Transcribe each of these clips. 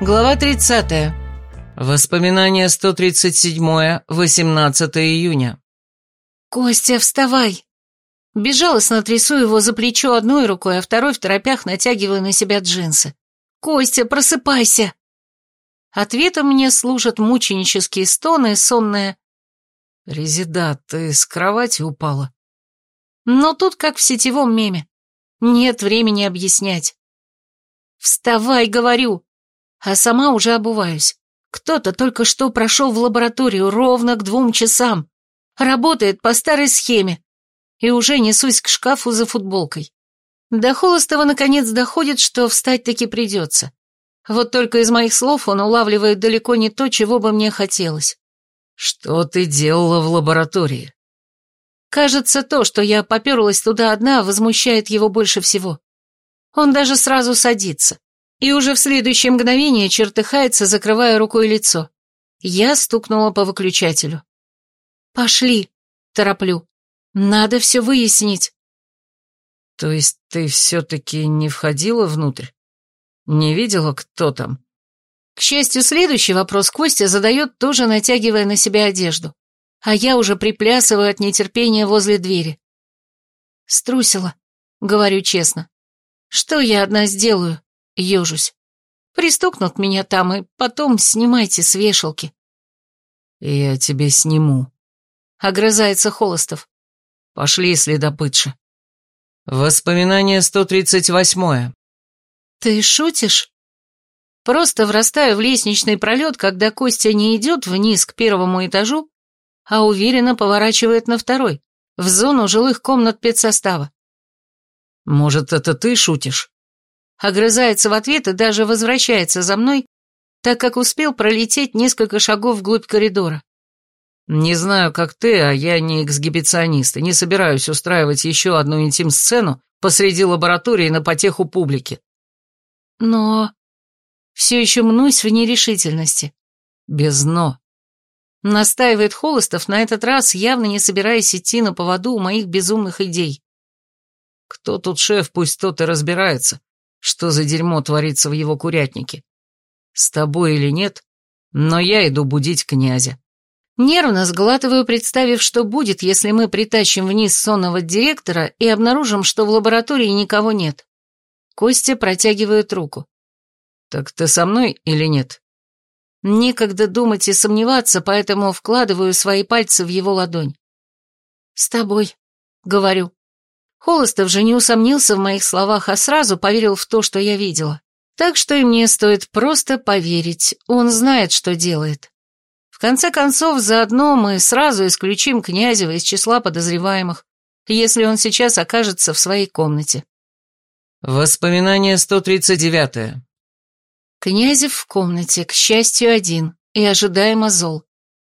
Глава 30. Воспоминание 137. 18 июня. «Костя, вставай!» Безжалостно трясу его за плечо одной рукой, а второй в торопях натягиваю на себя джинсы. «Костя, просыпайся!» Ответом мне служат мученические стоны и сонная «Резида, ты с кровати упала?» Но тут как в сетевом меме. Нет времени объяснять. «Вставай, говорю!» А сама уже обуваюсь. Кто-то только что прошел в лабораторию ровно к двум часам. Работает по старой схеме. И уже несусь к шкафу за футболкой. До Холостова наконец доходит, что встать таки придется. Вот только из моих слов он улавливает далеко не то, чего бы мне хотелось. «Что ты делала в лаборатории?» Кажется, то, что я поперлась туда одна, возмущает его больше всего. Он даже сразу садится и уже в следующее мгновение чертыхается, закрывая рукой лицо. Я стукнула по выключателю. «Пошли», — тороплю. «Надо все выяснить». «То есть ты все-таки не входила внутрь? Не видела, кто там?» К счастью, следующий вопрос Костя задает, тоже натягивая на себя одежду. А я уже приплясываю от нетерпения возле двери. «Струсила», — говорю честно. «Что я одна сделаю?» Ежусь. Пристукнут меня там, и потом снимайте с вешалки. Я тебе сниму. Огрызается Холостов. Пошли, следопытша. Воспоминание 138. Ты шутишь? Просто врастаю в лестничный пролет, когда Костя не идет вниз к первому этажу, а уверенно поворачивает на второй, в зону жилых комнат педсостава. Может, это ты шутишь? Огрызается в ответ и даже возвращается за мной, так как успел пролететь несколько шагов вглубь коридора. «Не знаю, как ты, а я не эксгибиционист и не собираюсь устраивать еще одну интим-сцену посреди лаборатории на потеху публики». «Но...» Все еще мнусь в нерешительности. «Без «но». Настаивает Холостов, на этот раз явно не собираясь идти на поводу у моих безумных идей. «Кто тут шеф, пусть тот и разбирается. Что за дерьмо творится в его курятнике? С тобой или нет, но я иду будить князя. Нервно сглатываю, представив, что будет, если мы притащим вниз сонного директора и обнаружим, что в лаборатории никого нет. Костя протягивает руку. «Так ты со мной или нет?» Некогда думать и сомневаться, поэтому вкладываю свои пальцы в его ладонь. «С тобой», — говорю. Холостов же не усомнился в моих словах, а сразу поверил в то, что я видела. Так что и мне стоит просто поверить, он знает, что делает. В конце концов, заодно мы сразу исключим Князева из числа подозреваемых, если он сейчас окажется в своей комнате. Воспоминание 139. Князев в комнате, к счастью, один, и ожидаемо зол.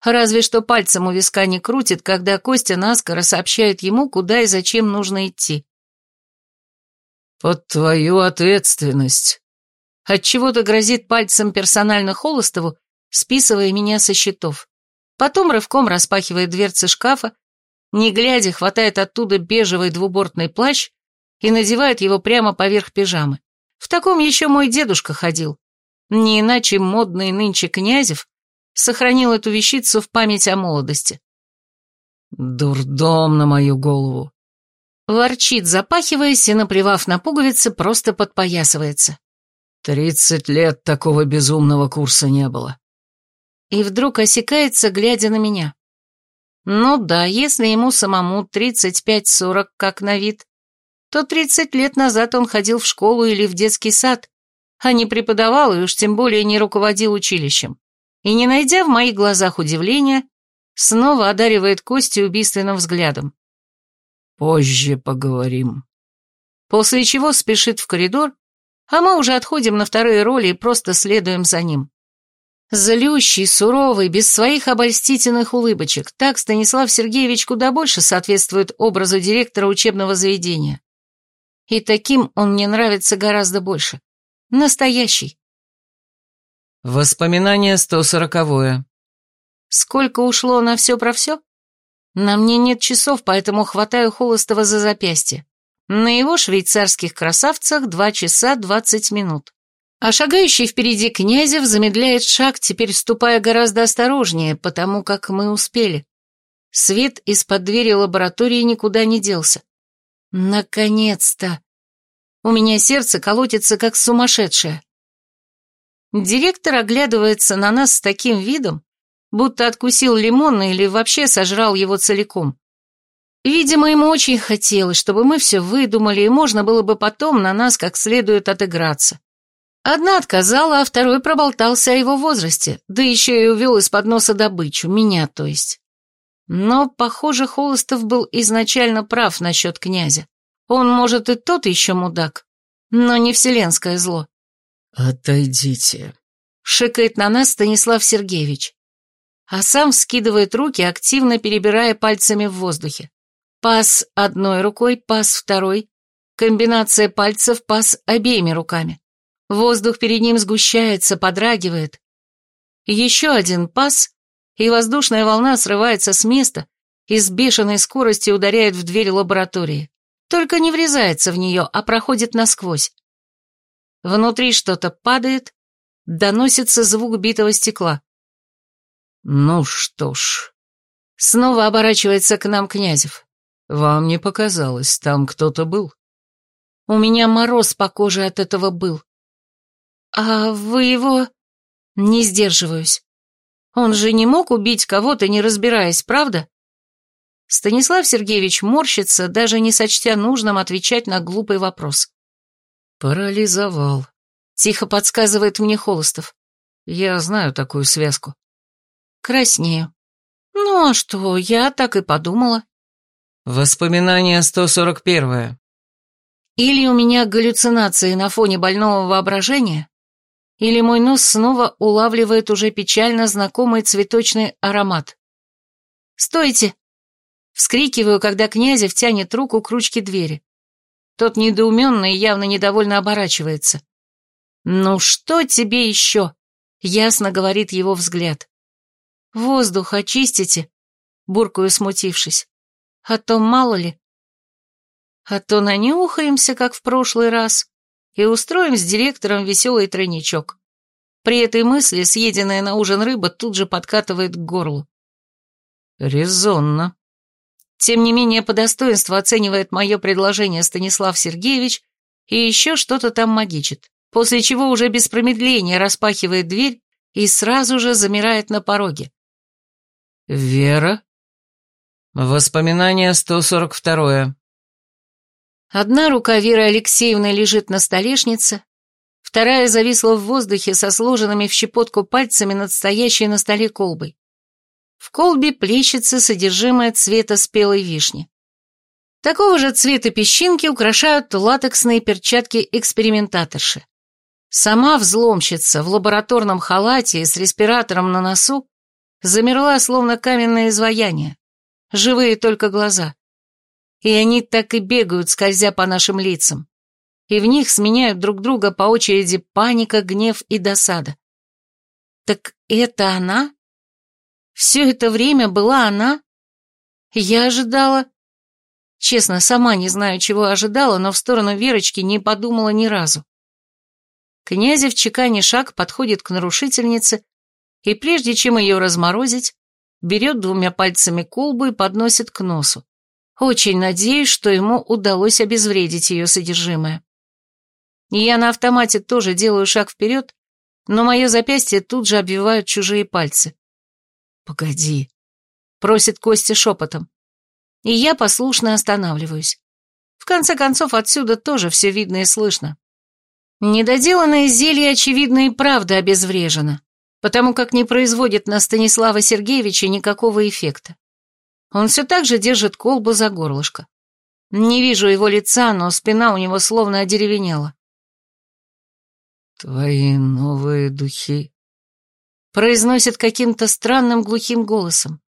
Разве что пальцем у виска не крутит, когда Костя наскоро сообщает ему, куда и зачем нужно идти. «Под твою ответственность!» Отчего-то грозит пальцем персонально Холостову, списывая меня со счетов. Потом рывком распахивает дверцы шкафа, не глядя, хватает оттуда бежевый двубортный плащ и надевает его прямо поверх пижамы. В таком еще мой дедушка ходил. Не иначе модный нынче Князев сохранил эту вещицу в память о молодости. «Дурдом на мою голову!» Ворчит, запахиваясь и, наплевав на пуговицы, просто подпоясывается. «Тридцать лет такого безумного курса не было». И вдруг осекается, глядя на меня. Ну да, если ему самому тридцать пять-сорок как на вид, то тридцать лет назад он ходил в школу или в детский сад, а не преподавал и уж тем более не руководил училищем и, не найдя в моих глазах удивления, снова одаривает Кости убийственным взглядом. «Позже поговорим». После чего спешит в коридор, а мы уже отходим на вторые роли и просто следуем за ним. Злющий, суровый, без своих обольстительных улыбочек, так Станислав Сергеевич куда больше соответствует образу директора учебного заведения. И таким он мне нравится гораздо больше. Настоящий. Воспоминание 140-е. Сколько ушло на все про все? На мне нет часов, поэтому хватаю Холостова за запястье. На его швейцарских красавцах два часа двадцать минут. А шагающий впереди Князев замедляет шаг, теперь ступая гораздо осторожнее, потому как мы успели. Свет из-под двери лаборатории никуда не делся. Наконец-то! У меня сердце колотится, как сумасшедшее. Директор оглядывается на нас с таким видом, будто откусил лимон или вообще сожрал его целиком. Видимо, ему очень хотелось, чтобы мы все выдумали, и можно было бы потом на нас как следует отыграться. Одна отказала, а второй проболтался о его возрасте, да еще и увел из-под носа добычу, меня то есть. Но, похоже, Холостов был изначально прав насчет князя. Он, может, и тот еще мудак, но не вселенское зло. «Отойдите», — шикает на нас Станислав Сергеевич, а сам скидывает руки, активно перебирая пальцами в воздухе. Пас одной рукой, пас второй, комбинация пальцев, пас обеими руками. Воздух перед ним сгущается, подрагивает. Еще один пас, и воздушная волна срывается с места и с бешеной скоростью ударяет в дверь лаборатории. Только не врезается в нее, а проходит насквозь. Внутри что-то падает, доносится звук битого стекла. «Ну что ж...» Снова оборачивается к нам Князев. Вам не показалось, там кто-то был? У меня мороз по коже от этого был. А вы его... Не сдерживаюсь. Он же не мог убить кого-то, не разбираясь, правда? Станислав Сергеевич морщится, даже не сочтя нужным отвечать на глупый вопрос. Парализовал. Тихо подсказывает мне Холостов. Я знаю такую связку. Краснею. Ну а что, я так и подумала. Воспоминание 141. Или у меня галлюцинации на фоне больного воображения, или мой нос снова улавливает уже печально знакомый цветочный аромат. «Стойте!» Вскрикиваю, когда Князев тянет руку к ручке двери. Тот недоуменно и явно недовольно оборачивается. «Ну что тебе еще?» — ясно говорит его взгляд. «Воздух очистите», — буркую, смутившись. А то мало ли. А то нанюхаемся, как в прошлый раз, и устроим с директором веселый тройничок. При этой мысли съеденная на ужин рыба тут же подкатывает к горлу. Резонно. Тем не менее, по достоинству оценивает мое предложение Станислав Сергеевич и еще что-то там магичит, после чего уже без промедления распахивает дверь и сразу же замирает на пороге. «Вера?» Воспоминание 142. Одна рука Веры Алексеевны лежит на столешнице, вторая зависла в воздухе со сложенными в щепотку пальцами над стоящей на столе колбой. В колбе плещется содержимое цвета спелой вишни. Такого же цвета песчинки украшают латексные перчатки экспериментаторши. Сама взломщица в лабораторном халате и с респиратором на носу замерла, словно каменное изваяние живые только глаза. И они так и бегают, скользя по нашим лицам. И в них сменяют друг друга по очереди паника, гнев и досада. Так это она? Все это время была она? Я ожидала... Честно, сама не знаю, чего ожидала, но в сторону Верочки не подумала ни разу. Князев чеканя шаг подходит к нарушительнице, и прежде чем ее разморозить, берет двумя пальцами колбу и подносит к носу. Очень надеюсь, что ему удалось обезвредить ее содержимое. Я на автомате тоже делаю шаг вперед, но мое запястье тут же обвивают чужие пальцы. «Погоди», — просит Костя шепотом. И я послушно останавливаюсь. В конце концов, отсюда тоже все видно и слышно. Недоделанное зелье, очевидно, и правда обезврежено потому как не производит на Станислава Сергеевича никакого эффекта. Он все так же держит колбу за горлышко. Не вижу его лица, но спина у него словно одеревенела. «Твои новые духи», — произносит каким-то странным глухим голосом.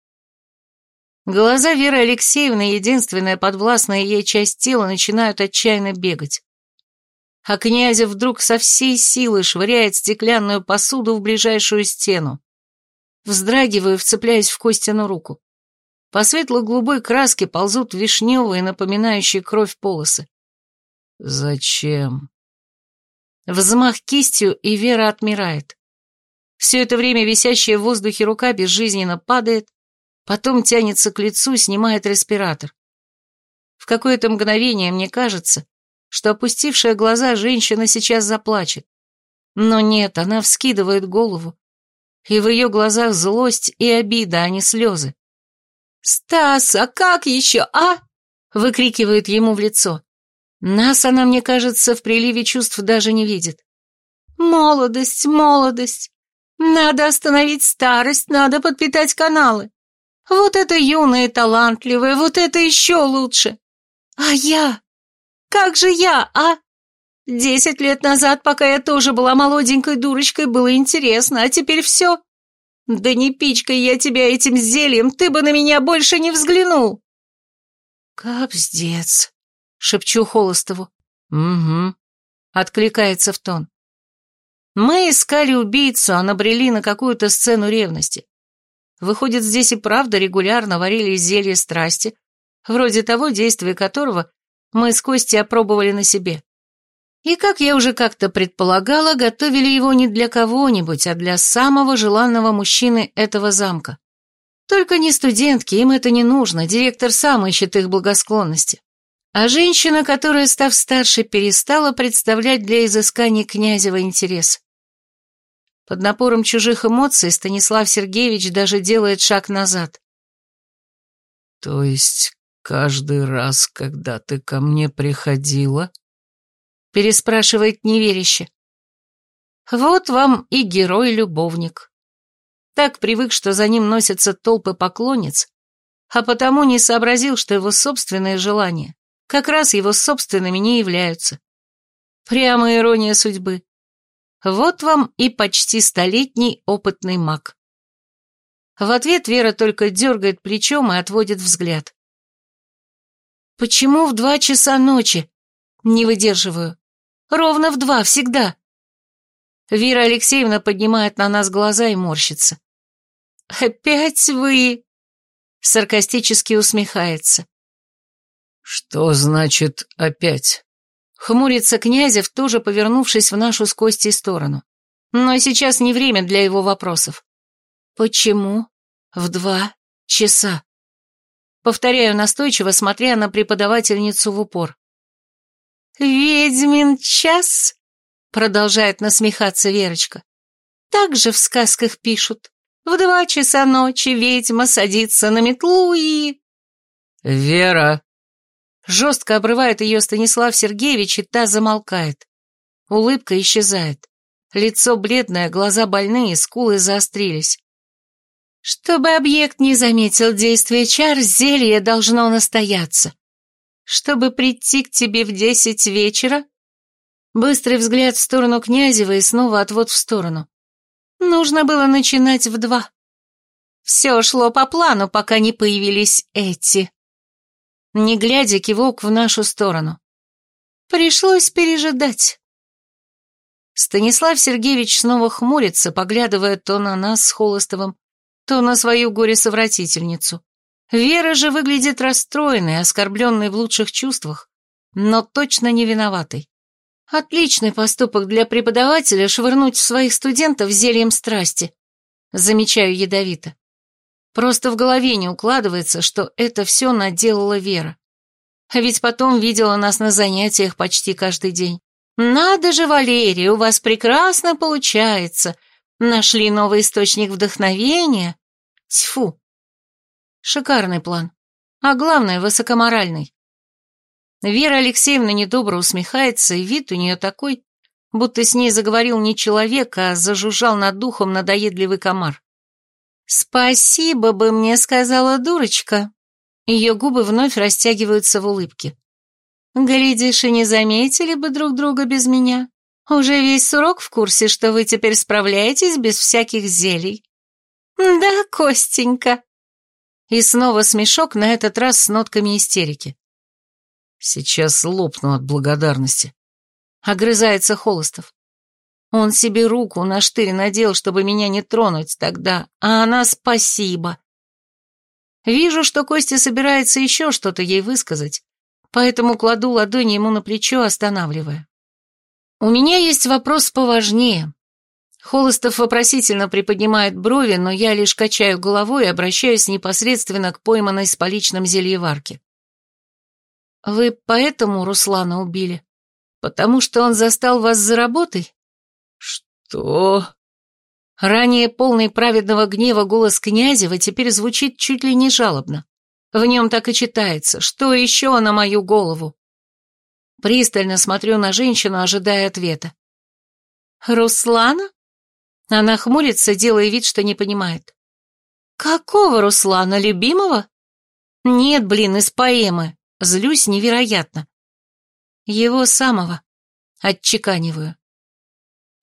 Глаза Веры Алексеевны, единственная подвластная ей часть тела, начинают отчаянно бегать а князя вдруг со всей силы швыряет стеклянную посуду в ближайшую стену. Вздрагиваю, вцепляясь в Костину руку. По светло-голубой краске ползут вишневые, напоминающие кровь полосы. «Зачем?» Взмах кистью, и Вера отмирает. Все это время висящая в воздухе рука безжизненно падает, потом тянется к лицу, снимает респиратор. В какое-то мгновение мне кажется, что опустившая глаза женщина сейчас заплачет. Но нет, она вскидывает голову, и в ее глазах злость и обида, а не слезы. «Стас, а как еще, а?» — выкрикивает ему в лицо. Нас она, мне кажется, в приливе чувств даже не видит. «Молодость, молодость! Надо остановить старость, надо подпитать каналы. Вот это юное и талантливое, вот это еще лучше. А я? Как же я, а? Десять лет назад, пока я тоже была молоденькой дурочкой, было интересно, а теперь все. Да не пичкай я тебя этим зельем, ты бы на меня больше не взглянул. Капздец, шепчу Холостову. Угу, откликается в тон. Мы искали убийцу, а набрели на какую-то сцену ревности. Выходит, здесь и правда регулярно варили зелье страсти, вроде того, действия которого мы с Костей опробовали на себе. И, как я уже как-то предполагала, готовили его не для кого-нибудь, а для самого желанного мужчины этого замка. Только не студентки, им это не нужно, директор сам ищет их благосклонности. А женщина, которая, став старше, перестала представлять для изыскания князева интерес. Под напором чужих эмоций Станислав Сергеевич даже делает шаг назад. «То есть каждый раз, когда ты ко мне приходила?» Переспрашивает неверяще. «Вот вам и герой-любовник. Так привык, что за ним носятся толпы поклонниц, а потому не сообразил, что его собственные желания как раз его собственными не являются. Прямо ирония судьбы. Вот вам и почти столетний опытный маг. В ответ Вера только дергает плечом и отводит взгляд. «Почему в два часа ночи?» Не выдерживаю. «Ровно в два, всегда». Вера Алексеевна поднимает на нас глаза и морщится. «Опять вы?» Саркастически усмехается. «Что значит «опять»?» Хмурится Князев, тоже повернувшись в нашу с Костей сторону. Но сейчас не время для его вопросов. Почему в два часа? Повторяю настойчиво, смотря на преподавательницу в упор. «Ведьмин час?» — продолжает насмехаться Верочка. «Так же в сказках пишут. В два часа ночи ведьма садится на метлу и...» «Вера!» Жестко обрывает ее Станислав Сергеевич, и та замолкает. Улыбка исчезает. Лицо бледное, глаза больные, скулы заострились. Чтобы объект не заметил действия чар, зелье должно настояться. Чтобы прийти к тебе в десять вечера... Быстрый взгляд в сторону Князева и снова отвод в сторону. Нужно было начинать в два. Все шло по плану, пока не появились эти не глядя кивок в нашу сторону. Пришлось пережидать. Станислав Сергеевич снова хмурится, поглядывая то на нас с Холостовым, то на свою горе-совратительницу. Вера же выглядит расстроенной, оскорбленной в лучших чувствах, но точно не виноватой. Отличный поступок для преподавателя швырнуть в своих студентов зельем страсти. Замечаю ядовито. Просто в голове не укладывается, что это все наделала Вера. А ведь потом видела нас на занятиях почти каждый день. «Надо же, Валерия, у вас прекрасно получается. Нашли новый источник вдохновения. Тьфу!» Шикарный план. А главное, высокоморальный. Вера Алексеевна недобро усмехается, и вид у нее такой, будто с ней заговорил не человек, а зажужжал над духом надоедливый комар. «Спасибо бы мне сказала дурочка». Ее губы вновь растягиваются в улыбке. «Глядишь, и не заметили бы друг друга без меня. Уже весь урок в курсе, что вы теперь справляетесь без всяких зелий». «Да, Костенька». И снова смешок, на этот раз с нотками истерики. «Сейчас лопну от благодарности», — огрызается Холостов. Он себе руку на штырь надел, чтобы меня не тронуть тогда, а она спасибо. Вижу, что Костя собирается еще что-то ей высказать, поэтому кладу ладонь ему на плечо, останавливая. У меня есть вопрос поважнее. Холостов вопросительно приподнимает брови, но я лишь качаю головой и обращаюсь непосредственно к пойманной с поличным зельеварке. Вы поэтому Руслана убили? Потому что он застал вас за работой? Что? Ранее полный праведного гнева голос Князева теперь звучит чуть ли не жалобно. В нем так и читается. Что еще на мою голову? Пристально смотрю на женщину, ожидая ответа. «Руслана?» Она хмурится, делая вид, что не понимает. «Какого Руслана? Любимого?» «Нет, блин, из поэмы. Злюсь невероятно». «Его самого». Отчеканиваю.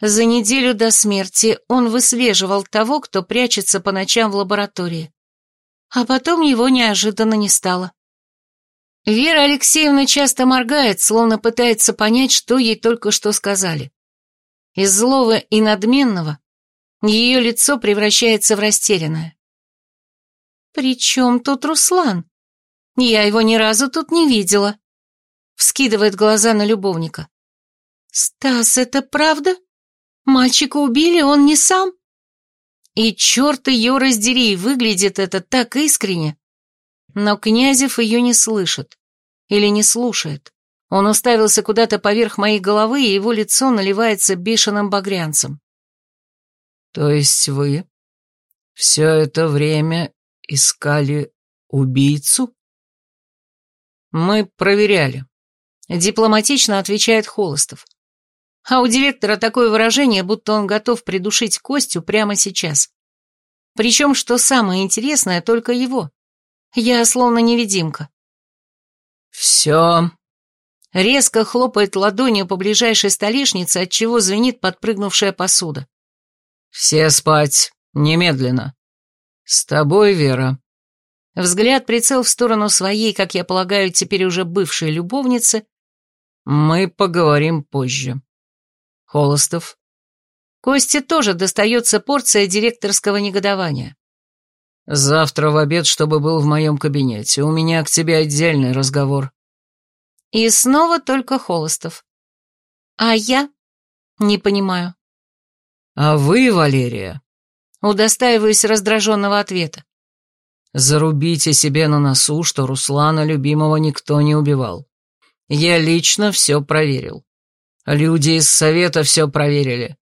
За неделю до смерти он выслеживал того, кто прячется по ночам в лаборатории. А потом его неожиданно не стало. Вера Алексеевна часто моргает, словно пытается понять, что ей только что сказали. Из злого и надменного ее лицо превращается в растерянное. «При чем тут Руслан? Я его ни разу тут не видела», — вскидывает глаза на любовника. «Стас, это правда?» Мальчика убили, он не сам? И черт ее раздери, выглядит это так искренне. Но Князев ее не слышит. Или не слушает. Он уставился куда-то поверх моей головы, и его лицо наливается бешеным багрянцем. То есть вы все это время искали убийцу? Мы проверяли. Дипломатично отвечает Холостов. А у директора такое выражение, будто он готов придушить Костю прямо сейчас. Причем, что самое интересное, только его. Я словно невидимка. «Все». Резко хлопает ладонью по ближайшей столешнице, от чего звенит подпрыгнувшая посуда. «Все спать. Немедленно. С тобой, Вера». Взгляд прицел в сторону своей, как я полагаю, теперь уже бывшей любовницы. «Мы поговорим позже». Холостов. Косте тоже достается порция директорского негодования. Завтра в обед, чтобы был в моем кабинете. У меня к тебе отдельный разговор. И снова только Холостов. А я? Не понимаю. А вы, Валерия? Удостаиваюсь раздраженного ответа. Зарубите себе на носу, что Руслана любимого никто не убивал. Я лично все проверил. Люди из Совета все проверили.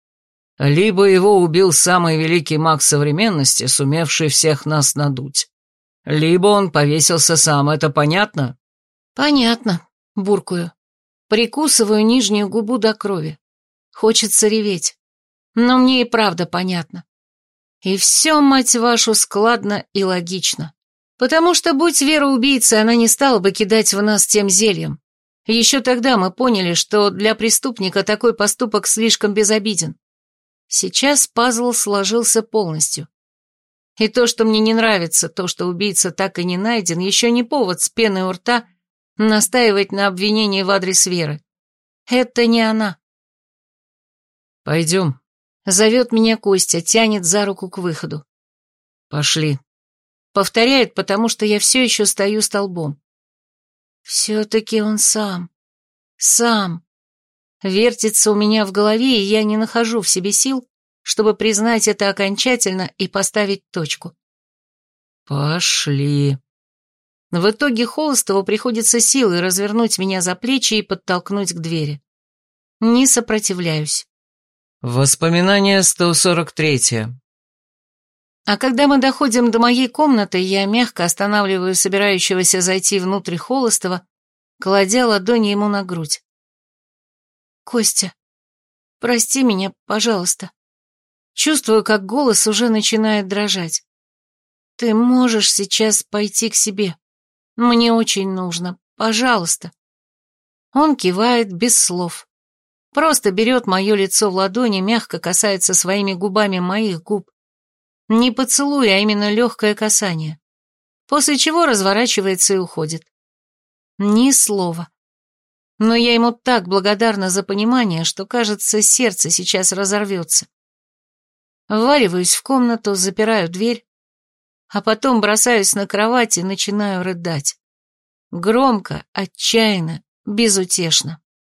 Либо его убил самый великий маг современности, сумевший всех нас надуть. Либо он повесился сам, это понятно? Понятно, буркую. Прикусываю нижнюю губу до крови. Хочется реветь. Но мне и правда понятно. И все, мать вашу, складно и логично. Потому что, будь Вера убийцей, она не стала бы кидать в нас тем зельем. Еще тогда мы поняли, что для преступника такой поступок слишком безобиден. Сейчас пазл сложился полностью. И то, что мне не нравится, то, что убийца так и не найден, еще не повод с пеной у рта настаивать на обвинении в адрес Веры. Это не она. «Пойдем», — зовет меня Костя, тянет за руку к выходу. «Пошли», — повторяет, потому что я все еще стою столбом. Все-таки он сам. Сам. Вертится у меня в голове, и я не нахожу в себе сил, чтобы признать это окончательно и поставить точку. «Пошли». В итоге Холостову приходится силой развернуть меня за плечи и подтолкнуть к двери. Не сопротивляюсь. Воспоминание 143. А когда мы доходим до моей комнаты, я мягко останавливаю собирающегося зайти внутрь Холостова, кладя ладони ему на грудь. «Костя, прости меня, пожалуйста». Чувствую, как голос уже начинает дрожать. «Ты можешь сейчас пойти к себе. Мне очень нужно. Пожалуйста». Он кивает без слов. Просто берет мое лицо в ладони, мягко касается своими губами моих губ, не поцелуй, а именно легкое касание. После чего разворачивается и уходит. Ни слова. Но я ему так благодарна за понимание, что, кажется, сердце сейчас разорвется. Вваливаюсь в комнату, запираю дверь, а потом бросаюсь на кровать и начинаю рыдать. Громко, отчаянно, безутешно.